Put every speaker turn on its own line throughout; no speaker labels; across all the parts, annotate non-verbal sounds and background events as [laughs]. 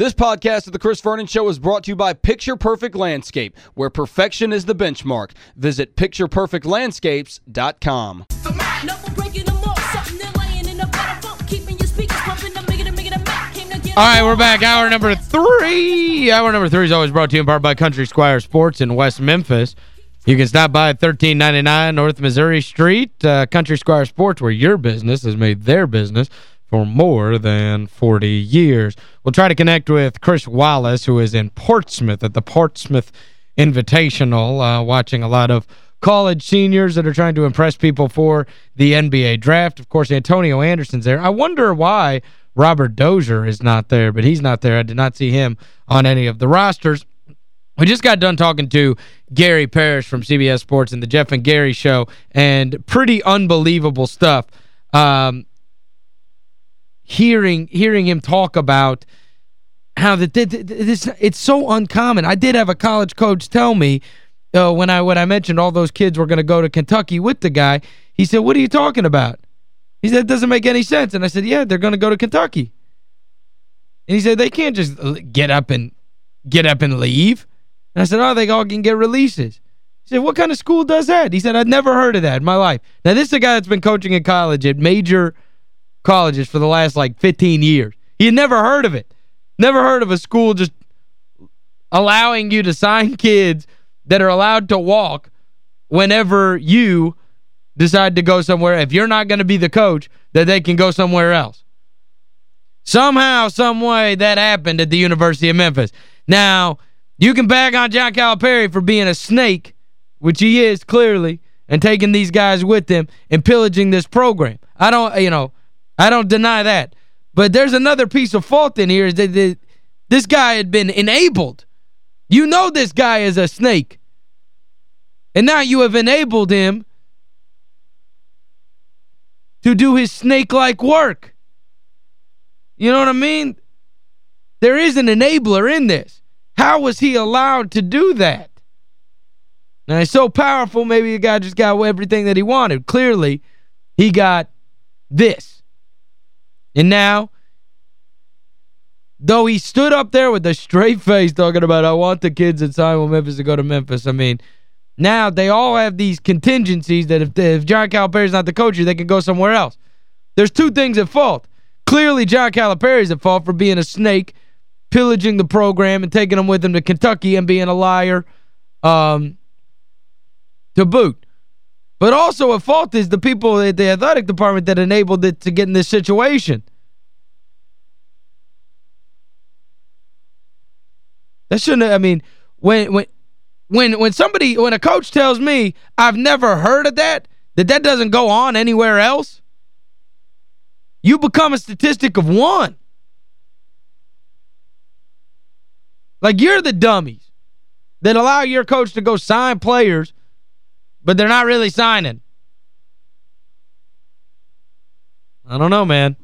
This podcast of The Chris Vernon Show is brought to you by Picture Perfect Landscape, where perfection is the benchmark. Visit pictureperfectlandscapes.com.
All right, we're back. Hour number three. Hour number three is always brought to you in part by Country Squire Sports in West Memphis. You can stop by at 1399 North Missouri Street, uh, Country Squire Sports, where your business has made their business for more than 40 years. We'll try to connect with Chris Wallace, who is in Portsmouth at the Portsmouth Invitational, uh, watching a lot of college seniors that are trying to impress people for the NBA draft. Of course, Antonio Anderson's there. I wonder why Robert Dozier is not there, but he's not there. I did not see him on any of the rosters. We just got done talking to Gary Parrish from CBS Sports and the Jeff and Gary Show, and pretty unbelievable stuff. Um, hearing hearing him talk about how that this it's so uncommon. I did have a college coach tell me uh, when I when I mentioned all those kids were going to go to Kentucky with the guy, he said, "What are you talking about?" He said, "It doesn't make any sense." And I said, "Yeah, they're going to go to Kentucky." And he said, "They can't just get up and get up and leave." And I said, "Oh, they all can get releases." He said, "What kind of school does that?" He said, "I've never heard of that in my life." Now, this is a guy that's been coaching in college at major – colleges for the last like 15 years. He had never heard of it. Never heard of a school just allowing you to sign kids that are allowed to walk whenever you decide to go somewhere. If you're not going to be the coach, that they can go somewhere else. Somehow, some way, that happened at the University of Memphis. Now, you can bag on John Calipari for being a snake, which he is, clearly, and taking these guys with him and pillaging this program. I don't, you know, I don't deny that. But there's another piece of fault in here is that, that this guy had been enabled. You know this guy is a snake. And now you have enabled him to do his snake-like work. You know what I mean? There is an enabler in this. How was he allowed to do that? Now, he's so powerful, maybe the guy just got everything that he wanted. Clearly, he got this. And now, though he stood up there with a straight face talking about, I want the kids at Simon Memphis to go to Memphis, I mean, now they all have these contingencies that if, if John Calipari's not the coach, they can go somewhere else. There's two things at fault. Clearly, John Calipari's at fault for being a snake, pillaging the program and taking them with him to Kentucky and being a liar um, to boot. But also at fault is the people at the athletic department that enabled it to get in this situation. That shouldn't I mean when when when when somebody when a coach tells me I've never heard of that, that that doesn't go on anywhere else, you become a statistic of one. Like you're the dummies that allow your coach to go sign players but they're not really signing. I don't know, man.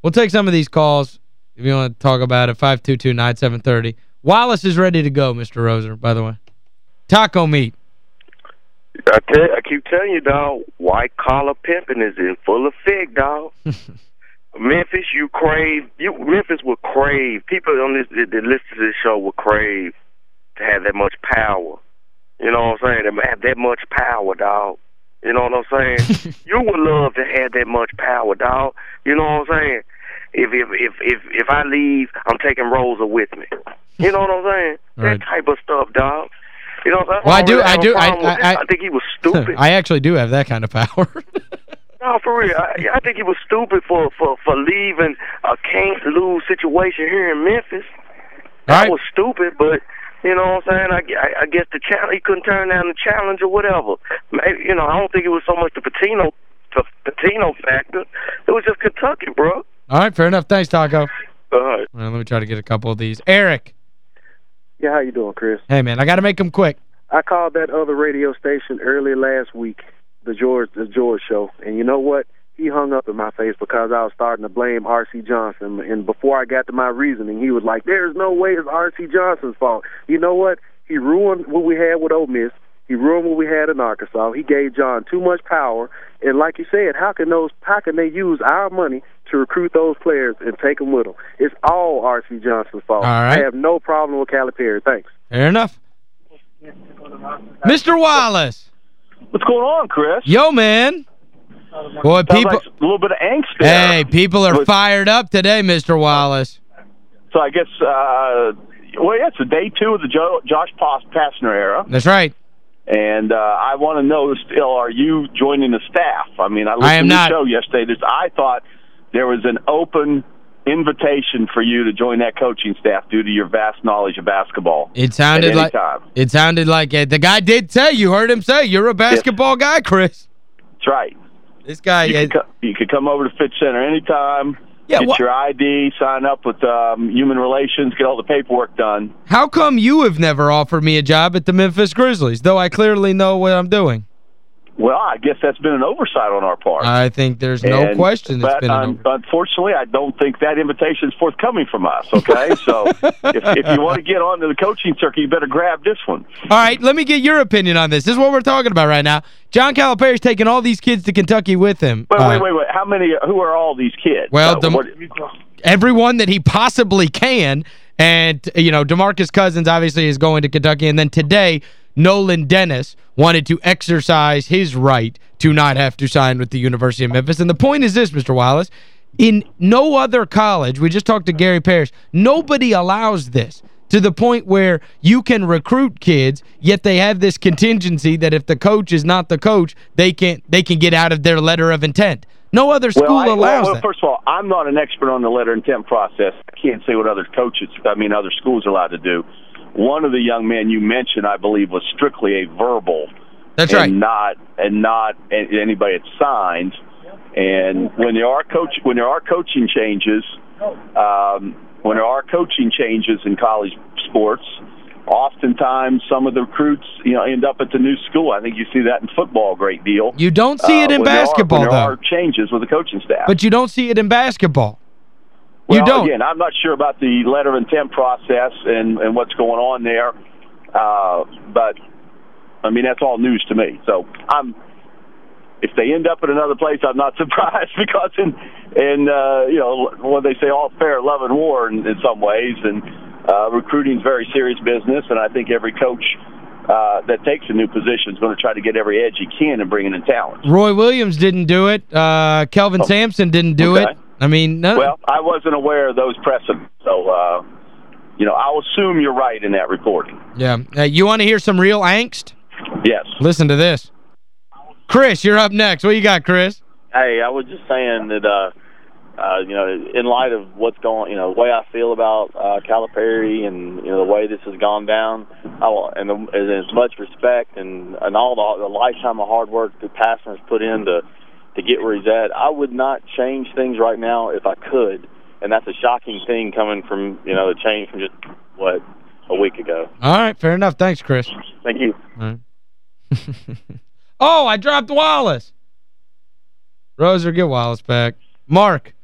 We'll take some of these calls if you want to talk about it. 522-9730. Wallace is ready to go, Mr. Roser, by the way. Taco meat.
I, tell, I keep telling you, dog, white collar pimping is in full effect, dog. [laughs] Memphis, you crave, you Memphis will crave, people on this that listen to this show will crave to have that much power you know what I'm saying? To have that much power, dog. You know what I'm saying? [laughs] you would love to have that much power, dog. You know what I'm saying? If if if if if I leave, I'm taking Rosa with me. You know what I'm saying? Right. That type of stuff, dog. You know what I'm saying?
Well, I do I do I, I,
I think he was [laughs] stupid.
I actually do have that kind of power. [laughs]
no, for real. I, I think he was stupid for for for leaving a can't lose situation here in Memphis. That right. was stupid, but you know what I'm saying? I, I, I guess the challenge he couldn't turn down the challenge or whatever. Maybe, you know, I don't think it was so much the Patino the Pitino factor. It was just Kentucky, bro.
All right, fair enough. Thanks, Taco.
All right.
Well, let me try to get a couple of these. Eric.
Yeah, how you doing, Chris?
Hey, man, I got to make them quick.
I called that other radio station early last week, the George the George show, and you know what? He hung up in my face because I was starting to blame R.C. Johnson. And before I got to my reasoning, he was like, "There's no way it's R.C. Johnson's fault." You know what? He ruined what we had with Ole Miss. He ruined what we had in Arkansas. He gave John too much power. And like you said, how can those how can they use our money to recruit those players and take them with them. It's all R.C. Johnson's fault.
All right.
I have no problem with Calipari. Thanks.
Fair enough. Mr. Wallace.
What's going on, Chris?
Yo, man. Boy, people...
like a little bit of angst there.
Hey, people are fired up today, Mr. Wallace.
So I guess, uh, well, yeah, it's the day two of the jo- Josh Pastner era.
That's right.
And uh, I want to know still, are you joining the staff? I mean, I listened
I am
to
not.
the show yesterday. I thought there was an open invitation for you to join that coaching staff due to your vast knowledge of basketball.
It sounded like
time.
it sounded like it. The guy did say, you heard him say, you're a basketball guy, Chris.
That's right.
This guy,
You,
yeah,
could, co- you could come over to Finch Center anytime.
Yeah,
get your ID, sign up with um, Human Relations, get all the paperwork done.
how come you have never offered me a job at the Memphis Grizzlies, though I clearly know what I'm doing?
Well, I guess that's been an oversight on our part.
I think there's no
And-
question it's
but un- unfortunately, I don't think that invitation is forthcoming from us. Okay, [laughs] so if, if you want to get onto the coaching circuit, you better grab this one.
All right, let me get your opinion on this. This is what we're talking about right now. John Calipari's taking all these kids to Kentucky with him.
Wait,
Uh,
wait, wait, wait. How many? Who are all these kids?
Well,
Uh, what-
everyone that he possibly can. And, you know, DeMarcus Cousins obviously is going to Kentucky. And then today, Nolan Dennis wanted to exercise his right to not have to sign with the University of Memphis. And the point is this, Mr. Wallace. In no other college, we just talked to Gary Parrish, nobody allows this to the point where you can recruit kids, yet they have this contingency that if the coach is not the coach, they can they can get out of their letter of intent. No other school
well, I-
allows
well,
that.
First of all, I'm not an expert on the letter intent process. I can't say what other coaches, I mean, other schools are allowed to do. One of the young men you mentioned, I believe, was strictly a verbal.
That's
and
right.
not and not anybody that signed. And when there are coach when there are coaching changes, um, when there are coaching changes in college sports, oftentimes some of the recruits you know end up at the new school. I think you see that in football a great deal.
You don't see it
Uh,
in
when there are-
basketball,
when there
though.
are changes with the coaching staff.
But you don't see it in basketball.
Well,
you don't.
Again, I'm not sure about the letter of intent process and, and what's going on there. Uh, but I mean, that's all news to me. So I'm. If they end up at another place, I'm not [laughs] surprised because in, in uh, you know, what they say, all fair love and war in, in some ways, and uh, recruiting is very serious business, and I think every coach uh, that takes a new position is going to try to get every edge he can in bringing in talent.
Roy Williams didn't do it. Uh, Kelvin Sampson didn't do
Oh, okay.
it. I mean, no,
Well, I wasn't aware of those precedents, so uh, you know, I'll assume you're right in that reporting.
yeah. Uh, you want to hear some real angst?
Yes.
Listen to this. Chris, you're up next. What you got, Chris?
Hey, I was just saying that, uh, uh, you know, in light of what's going, you know, the way I feel about uh, Calipari and you know the way this has gone down, I will, and, the, and as much respect and and all the, the lifetime of hard work that Pastner's put in to to get where he's at, I would not change things right now if I could, and that's a shocking thing coming from you know the change from just what a week ago.
All right, fair enough. Thanks, Chris.
Thank you.
All right. [laughs] oh, I dropped Wallace. Roser, get Wallace back. Mark.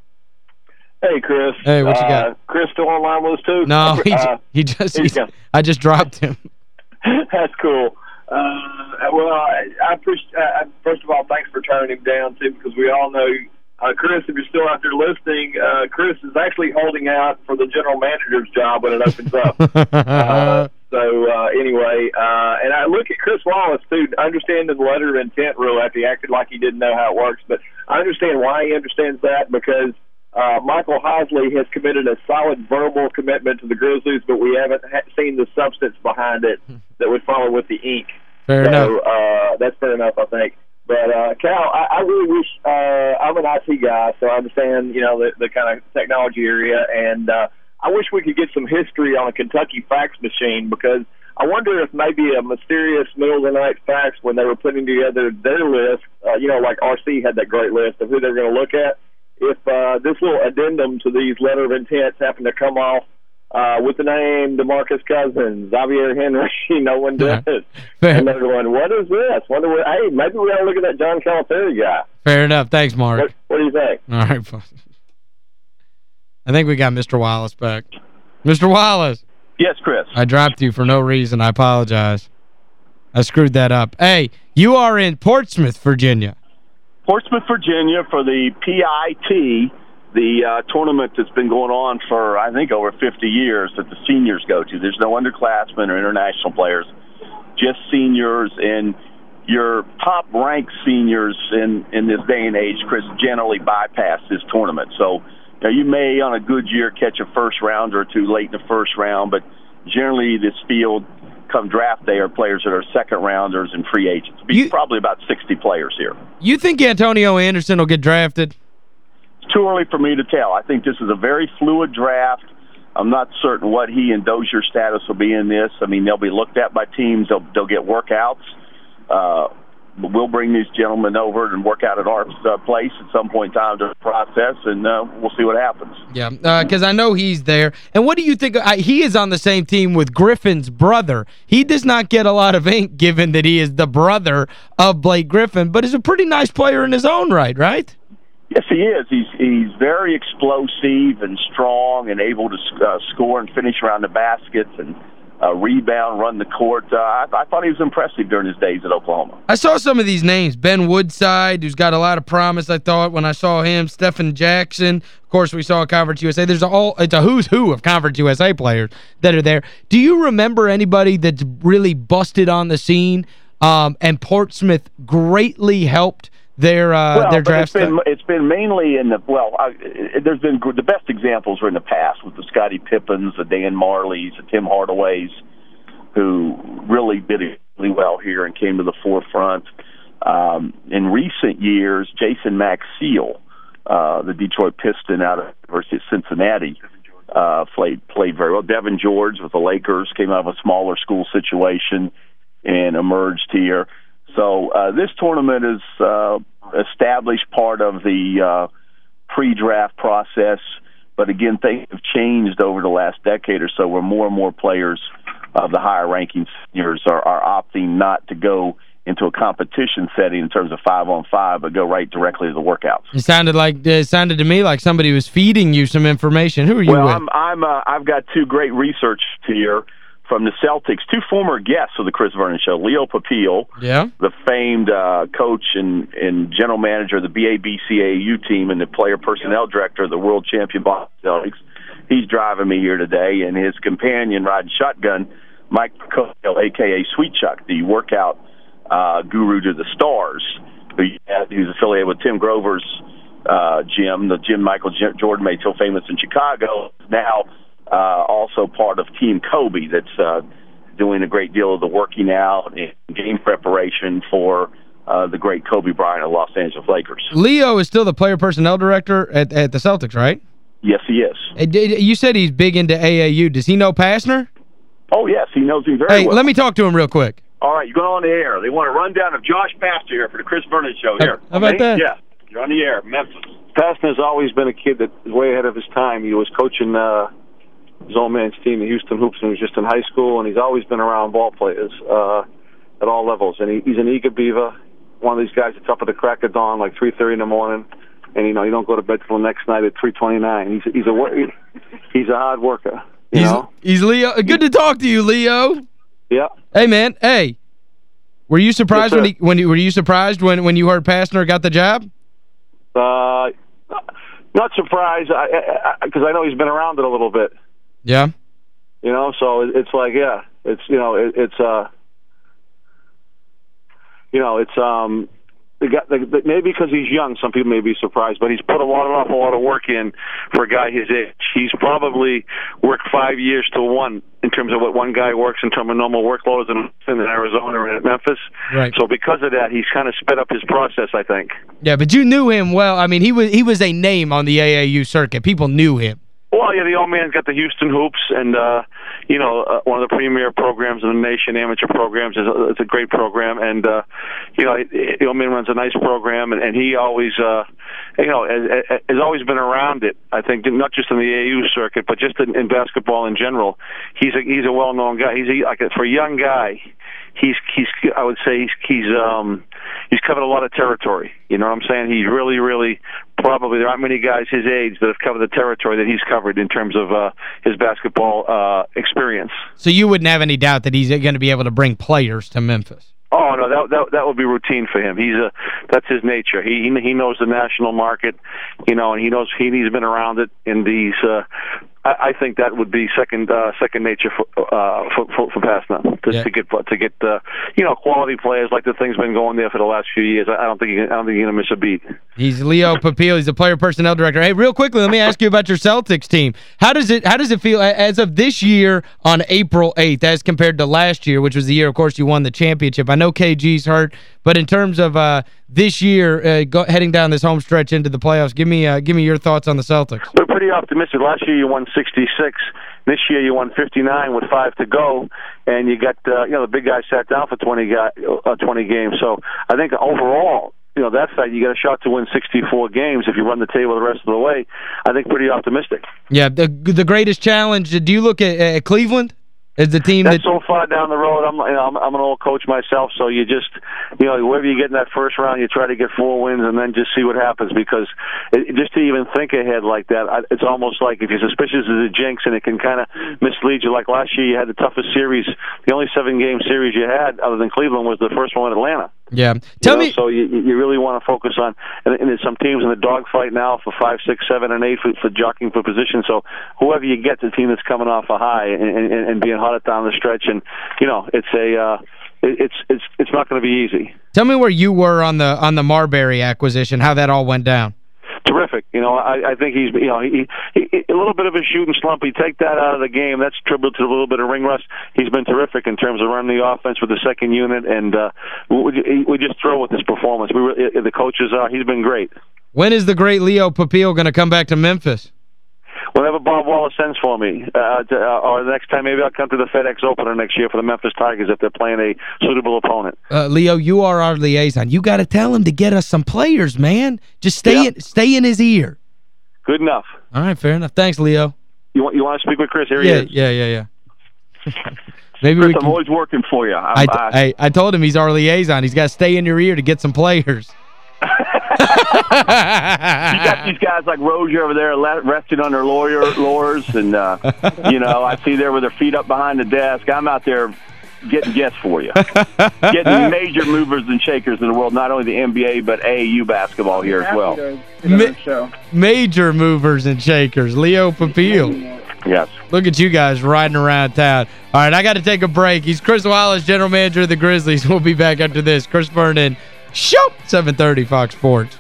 Hey, Chris.
Hey, what you
uh,
got?
Chris still online with us, too?
No, [laughs] he,
Uh,
he just,
he's
he, I just dropped him. [laughs]
That's cool. Uh, well, I, I appreciate. Uh, first of all, thanks for turning him down too, because we all know, uh, Chris. If you're still out there listening, uh, Chris is actually holding out for the general manager's job when it opens up. [laughs] uh, so uh, anyway, uh, and I look at Chris Wallace too. Understanding the letter of intent rule after he acted like he didn't know how it works, but I understand why he understands that because uh, Michael Heisley has committed a solid verbal commitment to the Grizzlies, but we haven't ha- seen the substance behind it [laughs] that would follow with the ink.
Fair
so,
enough.
Uh, that's fair enough, I think. But uh, Cal, I, I really wish uh, I'm an IT guy, so I understand you know the, the kind of technology area, and uh, I wish we could get some history on a Kentucky fax machine because I wonder if maybe a mysterious middle of the night fax when they were putting together their list, uh, you know, like RC had that great list of who they're going to look at. If uh, this little addendum to these letter of intents happened to come off uh, with the name DeMarcus Cousins, Xavier Henry, no one does.
Fair,
And they're going, what is this? Wonder what, hey, maybe we ought to look at that John Calipari guy.
fair enough. Thanks, Mark.
What, what do you think?
All right. I think we got Mr. Wallace back. Mr. Wallace,
Yes, Chris.
I dropped you for no reason. I apologize. I screwed that up. Hey, you are in Portsmouth, Virginia.
Portsmouth, Virginia, for the PIT the uh, tournament that's been going on for I think over 50 years that the seniors go to. There's no underclassmen or international players, just seniors and your top ranked seniors in in this day and age, Chris, generally bypass this tournament. So you, may on a good year catch a first round or two late in the first round, but generally this field come draft day are players that are second rounders and free agents. Be you, probably about 60 players here.
You think Antonio Anderson will get drafted?
It's too early for me to tell. I think this is a very fluid draft. I'm not certain what he and Dozier's status will be in this. I mean, they'll be looked at by teams. They'll, they'll get workouts. Uh, we'll bring these gentlemen over and work out at our uh, place at some point in time during the process, and uh, we'll see what happens.
Yeah, because uh, I know he's there. And what do you think? I, he is on the same team with Griffin's brother. He does not get a lot of ink given that he is the brother of Blake Griffin, but he's a pretty nice player in his own right, right?
Yes, he is. He's he's very explosive and strong and able to uh, score and finish around the baskets and – uh, rebound, run the court. Uh, I, I thought he was impressive during his days at Oklahoma.
I saw some of these names. Ben Woodside, who's got a lot of promise, I thought, when I saw him. Stephen Jackson. Of course, we saw Conference USA. There's a all it's a who's who of Conference USA players that are there. Do you remember anybody that's really busted on the scene um, and Portsmouth greatly helped their uh,
well,
their draft
it's been, it's been mainly in the well I, there's been the best examples were in the past with the Scottie Pippins, the Dan Majerles, the Tim Hardaways who really did it really well here and came to the forefront. Um, in recent years Jason Maxiell uh, the Detroit Piston out of the University of Cincinnati uh, played played very well. Devean George with the Lakers came out of a smaller school situation and emerged here so uh, this tournament is uh, established part of the uh, pre-draft process. But again, things have changed over the last decade or so, where more and more players of the higher-ranking seniors are, are opting not to go into a competition setting in terms of five on five, but go right directly to the workouts.
It sounded like it sounded to me like somebody was feeding you some information. Who are you
well,
with?
I'm I'm uh, I've got two great research here from the Celtics, two former guests of the Chris Vernon Show, Leo Papile,
yeah.
the famed uh, coach and, and general manager of the BABC AAU team and the player personnel director of the world champion Boston Celtics. He's driving me here today, and his companion riding shotgun, Mike Coyle, a.k.a. Sweet Chuck, the workout uh, guru to the stars, who who's affiliated with Tim Grover's uh, gym, the gym Michael Jordan made so famous in Chicago, now uh, also part of Team Kobe that's uh, doing a great deal of the working out and game preparation for uh, the great Kobe Bryant of Los Angeles Lakers.
Leo is still the player personnel director at, at the Celtics, right?
Yes, he is.
You said he's big into AAU. Does he know Pastner?
Oh, yes. He knows him very
hey,
well.
let me talk to him real quick.
All right, you're going on the air. They want a rundown of Josh Pastner here for the Chris Vernon Show here.
How about that?
Yeah, you're on the air. Memphis.
Pastner's always been a kid that is way ahead of his time. He was coaching uh, his old man's team, the Houston Hoops, when he was just in high school, and he's always been around ball players uh, at all levels. And he, he's an eager beaver, one of these guys that's up at the crack of dawn, like 3.30 in the morning, and, you know, you don't go to bed till the next night at 3.29. He's, he's, a, he's a hard worker, you
he's,
know?
He's Leo. Good to talk to you, Leo.
Yeah.
Hey, man, hey. Were you surprised
yes,
when he when you were you surprised when when you heard Pastner got the job?
Uh not surprised because I, I, I know he's been around it a little bit.
Yeah.
You know, so it's like, yeah, it's you know, it, it's uh, you know, it's um, the guy, the, the, maybe because he's young, some people may be surprised, but he's put a lot, an awful lot of work in for a guy his age. He's probably worked five years to one in terms of what one guy works in terms of normal workloads in, in Arizona and Memphis.
Right.
So because of that, he's kind of sped up his process, I think.
Yeah, but you knew him well. I mean, he was he was a name on the AAU circuit. People knew him.
Well, yeah, the old man's got the Houston Hoops, and uh, you know, uh, one of the premier programs in the nation, amateur programs. is a, It's a great program, and uh, you know, the old man runs a nice program, and, and he always, uh, you know, has, has always been around it. I think not just in the AAU circuit, but just in, in basketball in general. He's a he's a well-known guy. He's a, like a, for a young guy he's he's I would say he's he's um he's covered a lot of territory. You know what I'm saying? He's really really probably there aren't many guys his age that have covered the territory that he's covered in terms of uh his basketball uh experience.
So you wouldn't have any doubt that he's going to be able to bring players to Memphis.
Oh no, that that that would be routine for him. He's a that's his nature. He he knows the national market, you know, and he knows he he's been around it. in these. uh, I, I think that would be second uh, second nature for uh, for, for, for Pastner to,
Yeah.
to get to get uh, you know quality players like the thing's been going there for the last few years. I I don't think I don't think he's gonna miss a beat.
He's Leo [laughs] Papile. He's the player personnel director. Hey, real quickly, let me ask you about your Celtics team. How does it how does it feel as of this year on April 8th as compared to last year, which was the year, of course, you won the championship? I know KG's hurt, but in terms of uh, this year, uh, go, heading down this home stretch into the playoffs, give me uh, give me your thoughts on the Celtics.
Pretty optimistic. Last year you won 66. This year you won 59 with five to go, and you got uh, you know the big guy sat down for 20 guy, uh, 20 games. So I think overall. You know, that side, you got a shot to win 64 games if you run the table the rest of the way. I think pretty optimistic.
Yeah, the the greatest challenge, do you look at, at Cleveland as the team
That's
that
so far down the road. I'm, you know, I'm, I'm an old coach myself, so you just, you know, wherever you get in that first round, you try to get four wins and then just see what happens. Because it, just to even think ahead like that, I, it's almost like if you're suspicious of a jinx, and it can kind of mislead you. Like last year, you had the toughest series. The only seven game series you had, other than Cleveland, was the first one in Atlanta.
Yeah. Tell
You know,
me
So you, you really want to focus on, and, and there's some teams in the dogfight now for five, six, seven, and eight for, for jockeying for position. So whoever you get, the team that's coming off a high and, and, and being hot down the stretch, and you know, it's a, uh, it, it's it's it's not going to be easy.
tell me where you were on the on the Marbury acquisition, how that all went down.
Terrific. You know, I, I think he's, you know, he, he, a little bit of a shooting slump. You take that out of the game, that's attributable to a little bit of ring rust. He's been terrific in terms of running the offense with the second unit, and uh, we, we just throw with this performance. We the coaches are. He's been great.
When is the great Leo Papile going to come back to Memphis?
Whenever Bob Wallace sends for me, uh, to, uh, or the next time, maybe I'll come to the FedEx Opener next year for the Memphis Tigers if they're playing a suitable opponent.
Uh, Leo, you are our liaison. You got to tell him to get us some players, man. Just stay in stay in his ear.
Good enough.
All right, fair enough. Thanks, Leo.
You want you want to speak with Chris? Here he
Yeah,
is.
yeah, yeah, yeah. [laughs] Maybe
Chris,
we
I'm
can,
always working for you.
I,
I,
I, I told him he's our liaison. He's got to stay in your ear to get some players.
You got [laughs] these guys like Rozier over there le- resting on their lawyer laurels, and uh, you know I see there with their feet up behind the desk. I'm out there getting guests for you, getting [laughs] major movers and shakers in the world, not only the NBA but AAU basketball here as well.
Ma- major movers and shakers. Leo Papile.
Yes.
Look at you guys riding around town. All right, I got to take a break. He's Chris Wallace, general manager of the Grizzlies. [laughs] We'll be back after this. Chris Vernon, show 730 Fox Sports.